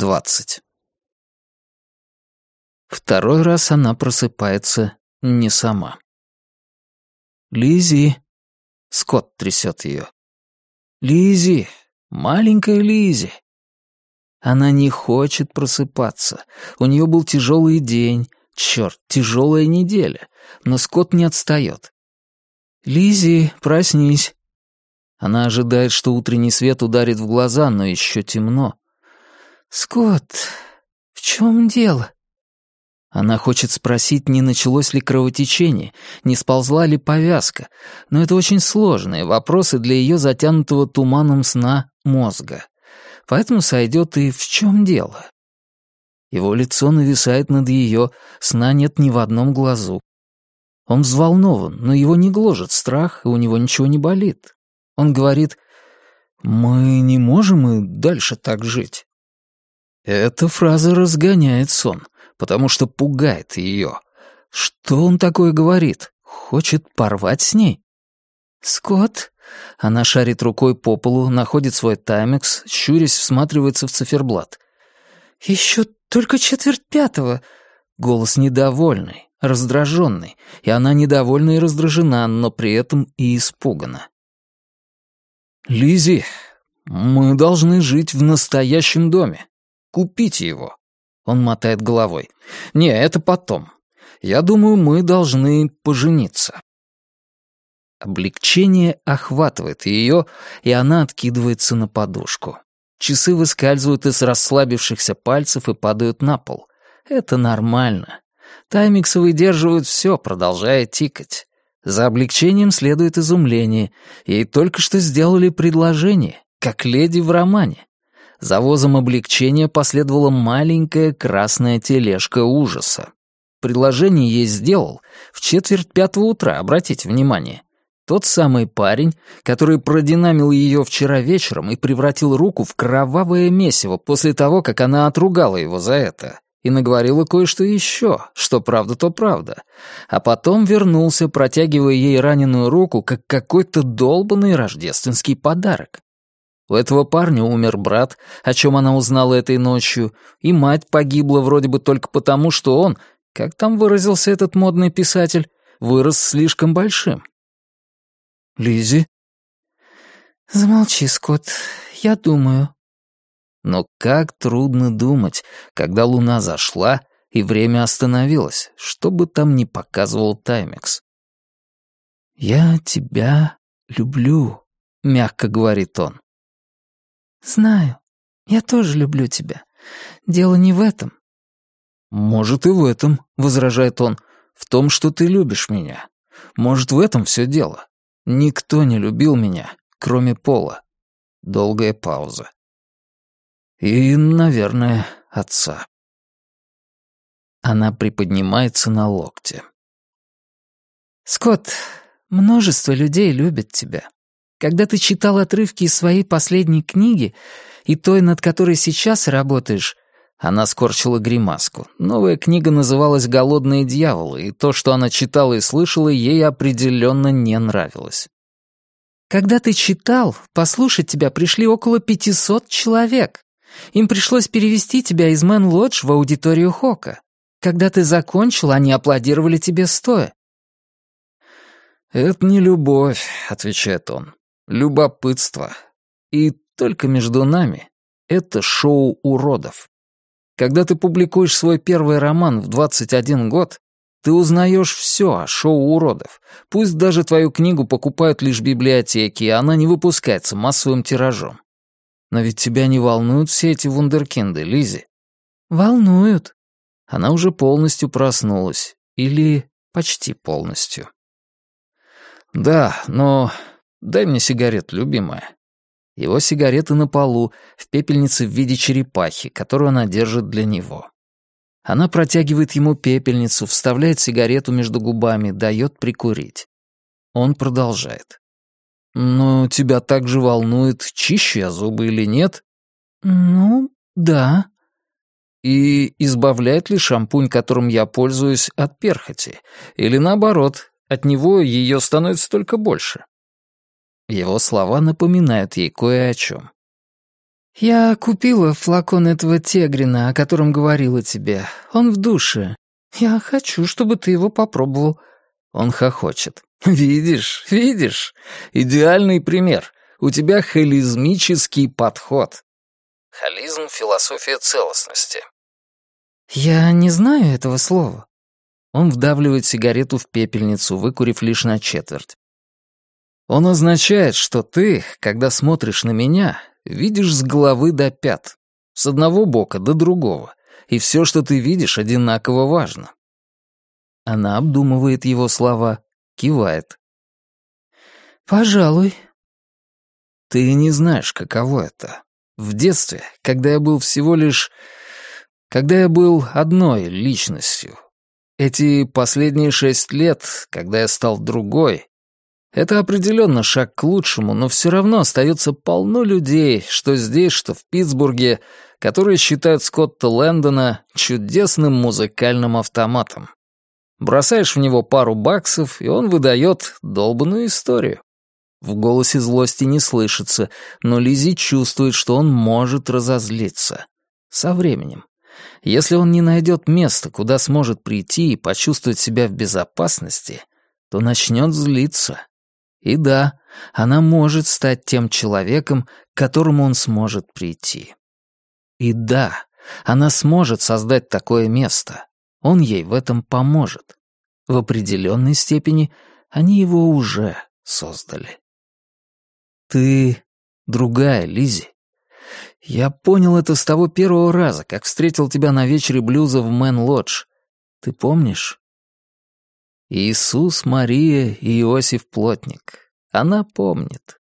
20. Второй раз она просыпается не сама. Лизи. Скотт трясет ее. Лизи, маленькая Лизи. Она не хочет просыпаться. У нее был тяжелый день, черт, тяжелая неделя. Но Скотт не отстает. Лизи, проснись. Она ожидает, что утренний свет ударит в глаза, но еще темно. «Скотт, в чем дело?» Она хочет спросить, не началось ли кровотечение, не сползла ли повязка, но это очень сложные вопросы для ее затянутого туманом сна мозга. Поэтому сойдет и «в чем дело?». Его лицо нависает над ее, сна нет ни в одном глазу. Он взволнован, но его не гложет страх, и у него ничего не болит. Он говорит, «Мы не можем и дальше так жить». Эта фраза разгоняет сон, потому что пугает ее. Что он такое говорит? Хочет порвать с ней? «Скотт?» Она шарит рукой по полу, находит свой таймекс, щурясь, всматривается в циферблат. «Еще только четверть пятого». Голос недовольный, раздраженный, и она недовольна и раздражена, но при этом и испугана. Лизи, мы должны жить в настоящем доме. Купите его». Он мотает головой. «Не, это потом. Я думаю, мы должны пожениться». Облегчение охватывает ее, и она откидывается на подушку. Часы выскальзывают из расслабившихся пальцев и падают на пол. Это нормально. Таймиксы выдерживают все, продолжая тикать. За облегчением следует изумление. Ей только что сделали предложение, как леди в романе. За возом облегчения последовала маленькая красная тележка ужаса. Предложение ей сделал в четверть пятого утра, обратите внимание. Тот самый парень, который продинамил ее вчера вечером и превратил руку в кровавое месиво после того, как она отругала его за это и наговорила кое-что еще, что правда, то правда. А потом вернулся, протягивая ей раненую руку, как какой-то долбанный рождественский подарок. У этого парня умер брат, о чем она узнала этой ночью, и мать погибла вроде бы только потому, что он, как там выразился этот модный писатель, вырос слишком большим. Лизи? Замолчи, Скотт, я думаю. Но как трудно думать, когда луна зашла и время остановилось, что бы там ни показывал Таймекс. «Я тебя люблю», — мягко говорит он. «Знаю. Я тоже люблю тебя. Дело не в этом». «Может, и в этом», — возражает он. «В том, что ты любишь меня. Может, в этом все дело. Никто не любил меня, кроме Пола». Долгая пауза. «И, наверное, отца». Она приподнимается на локте. «Скотт, множество людей любят тебя. Когда ты читал отрывки из своей последней книги и той, над которой сейчас работаешь, она скорчила гримаску. Новая книга называлась «Голодные дьяволы», и то, что она читала и слышала, ей определенно не нравилось. «Когда ты читал, послушать тебя пришли около 500 человек. Им пришлось перевести тебя из Мэн-Лодж в аудиторию Хока. Когда ты закончил, они аплодировали тебе стоя». «Это не любовь», — отвечает он любопытство. И только между нами это шоу уродов. Когда ты публикуешь свой первый роман в 21 год, ты узнаешь все о шоу уродов. Пусть даже твою книгу покупают лишь библиотеки, и она не выпускается массовым тиражом. Но ведь тебя не волнуют все эти вундеркинды, Лизи. Волнуют. Она уже полностью проснулась. Или почти полностью. Да, но Дай мне сигарет, любимая». Его сигареты на полу, в пепельнице в виде черепахи, которую она держит для него. Она протягивает ему пепельницу, вставляет сигарету между губами, дает прикурить. Он продолжает. «Но тебя также волнует, чищу я зубы или нет?» «Ну, да». «И избавляет ли шампунь, которым я пользуюсь, от перхоти? Или наоборот, от него ее становится только больше?» Его слова напоминают ей кое о чем. «Я купила флакон этого тегрина, о котором говорила тебе. Он в душе. Я хочу, чтобы ты его попробовал». Он хохочет. «Видишь, видишь? Идеальный пример. У тебя холизмический подход». Холизм — философия целостности. «Я не знаю этого слова». Он вдавливает сигарету в пепельницу, выкурив лишь на четверть. Он означает, что ты, когда смотришь на меня, видишь с головы до пят, с одного бока до другого, и все, что ты видишь, одинаково важно. Она обдумывает его слова, кивает. «Пожалуй». «Ты не знаешь, каково это. В детстве, когда я был всего лишь... Когда я был одной личностью. Эти последние шесть лет, когда я стал другой, это определенно шаг к лучшему, но все равно остается полно людей, что здесь, что в Питтсбурге, которые считают Скотта Лэндона чудесным музыкальным автоматом. Бросаешь в него пару баксов, и он выдает долбанную историю. В голосе злости не слышится, но Лизи чувствует, что он может разозлиться. Со временем. Если он не найдет места, куда сможет прийти и почувствовать себя в безопасности, то начнет злиться. И да, она может стать тем человеком, к которому он сможет прийти. И да, она сможет создать такое место. Он ей в этом поможет. В определенной степени они его уже создали. Ты другая, Лизи. Я понял это с того первого раза, как встретил тебя на вечере блюза в Мэн-Лодж. Ты помнишь? Иисус, Мария и Иосиф Плотник. Она помнит.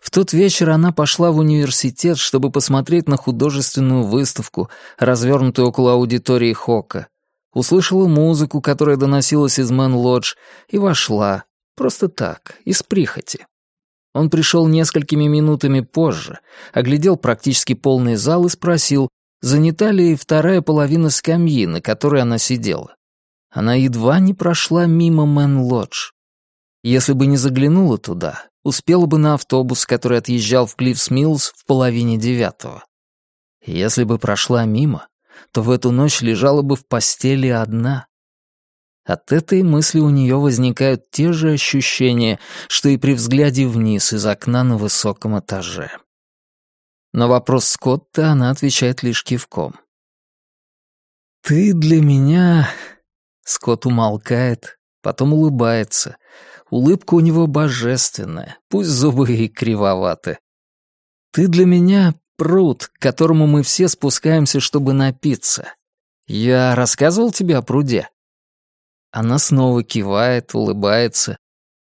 В тот вечер она пошла в университет, чтобы посмотреть на художественную выставку, развернутую около аудитории Хока, услышала музыку, которая доносилась из Мэн-Лодж, и вошла, просто так, из прихоти. Он пришел несколькими минутами позже, оглядел практически полный зал и спросил, занята ли вторая половина скамьи, на которой она сидела. Она едва не прошла мимо Мэн-Лодж. Если бы не заглянула туда, успела бы на автобус, который отъезжал в Клиффс-Миллс в половине девятого. Если бы прошла мимо, то в эту ночь лежала бы в постели одна. От этой мысли у нее возникают те же ощущения, что и при взгляде вниз из окна на высоком этаже. На вопрос Скотта она отвечает лишь кивком. «Ты для меня...» Скотт умолкает, потом улыбается. Улыбка у него божественная, пусть зубы и кривоваты. «Ты для меня пруд, к которому мы все спускаемся, чтобы напиться. Я рассказывал тебе о пруде?» Она снова кивает, улыбается.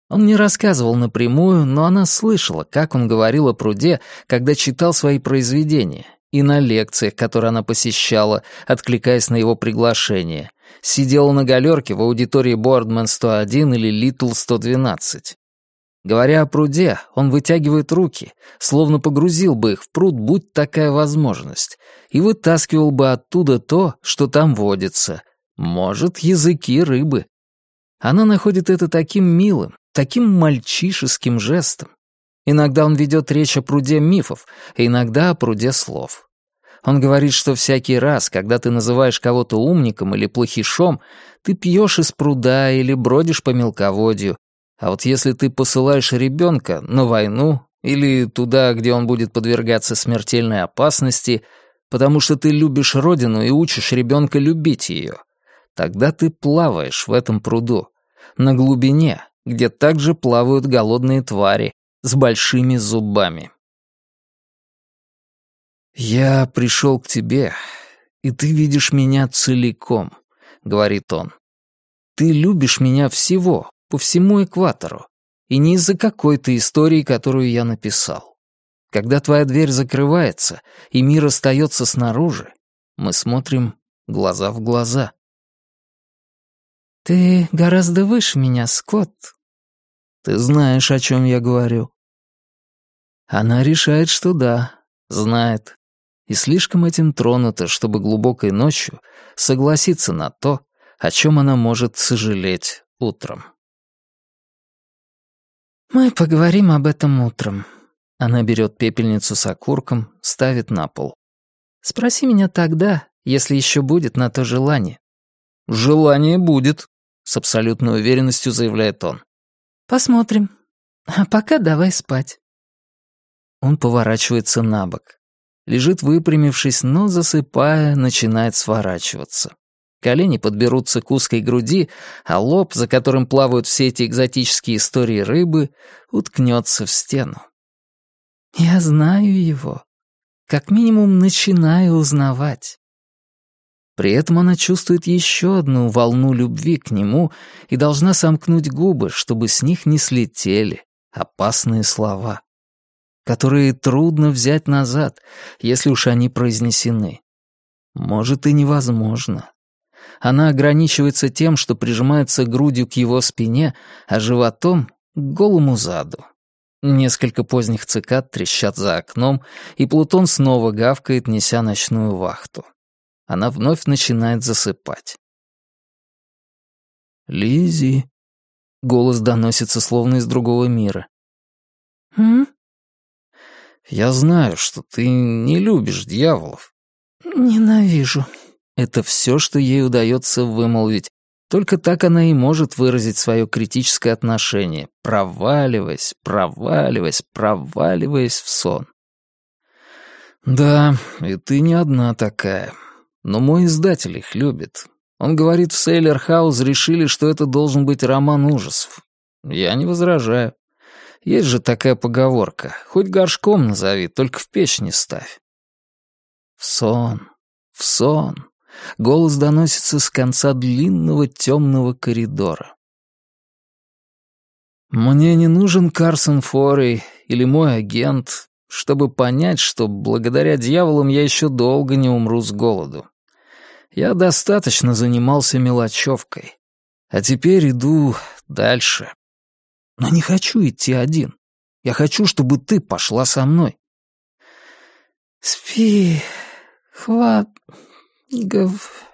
Он не рассказывал напрямую, но она слышала, как он говорил о пруде, когда читал свои произведения, и на лекциях, которые она посещала, откликаясь на его приглашение. Сидела на галерке в аудитории Бордман 101 или Литл 112. Говоря о пруде, он вытягивает руки, словно погрузил бы их в пруд, будь такая возможность, и вытаскивал бы оттуда то, что там водится. Может, языки рыбы. Она находит это таким милым, таким мальчишеским жестом. Иногда он ведет речь о пруде мифов, иногда о пруде слов. Он говорит, что всякий раз, когда ты называешь кого-то умником или плохишом, ты пьешь из пруда или бродишь по мелководью, а вот если ты посылаешь ребенка на войну или туда, где он будет подвергаться смертельной опасности, потому что ты любишь родину и учишь ребенка любить ее, тогда ты плаваешь в этом пруду, на глубине, где также плавают голодные твари с большими зубами. «Я пришел к тебе, и ты видишь меня целиком», — говорит он. «Ты любишь меня всего, по всему экватору, и не из-за какой-то истории, которую я написал. Когда твоя дверь закрывается, и мир остается снаружи, мы смотрим глаза в глаза. «Ты гораздо выше меня, Скотт». «Ты знаешь, о чем я говорю». Она решает, что да, знает, и слишком этим тронута, чтобы глубокой ночью согласиться на то, о чем она может сожалеть утром. «Мы поговорим об этом утром. Она берет пепельницу с окурком, ставит на пол. «Спроси меня тогда, если еще будет на то желание». «Желание будет», — с абсолютной уверенностью заявляет он. «Посмотрим. А пока давай спать». Он поворачивается на бок. Лежит выпрямившись, но, засыпая, начинает сворачиваться. Колени подберутся к узкой груди, а лоб, за которым плавают все эти экзотические истории рыбы, уткнется в стену. Я знаю его. Как минимум, начинаю узнавать. При этом она чувствует еще одну волну любви к нему и должна сомкнуть губы, чтобы с них не слетели опасные слова, которые трудно взять назад, если уж они произнесены. Может, и невозможно. Она ограничивается тем, что прижимается грудью к его спине, а животом — к голому заду. Несколько поздних цикад трещат за окном, и Плутон снова гавкает, неся ночную вахту. Она вновь начинает засыпать. Лизи, голос доносится словно из другого мира. «М?» «Я знаю, что ты не любишь дьяволов». «Ненавижу», это все, что ей удается вымолвить. Только так она и может выразить свое критическое отношение, проваливаясь, проваливаясь, проваливаясь в сон. «Да, и ты не одна такая. Но мой издатель их любит. Он говорит, в Сейлер Хаус решили, что это должен быть роман ужасов. Я не возражаю. Есть же такая поговорка. Хоть горшком назови, только в печь не ставь. В сон, в сон. Голос доносится с конца длинного темного коридора. Мне не нужен Карсон Форей или мой агент, чтобы понять, что благодаря дьяволам я еще долго не умру с голоду. Я достаточно занимался мелочевкой. А теперь иду дальше. Но не хочу идти один. Я хочу, чтобы ты пошла со мной. Спи, хват, Гов...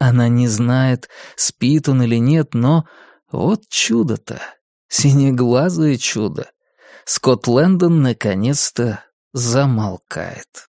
Она не знает, спит он или нет, но вот чудо-то, синеглазое чудо. Скотт Лэндон наконец-то замолкает.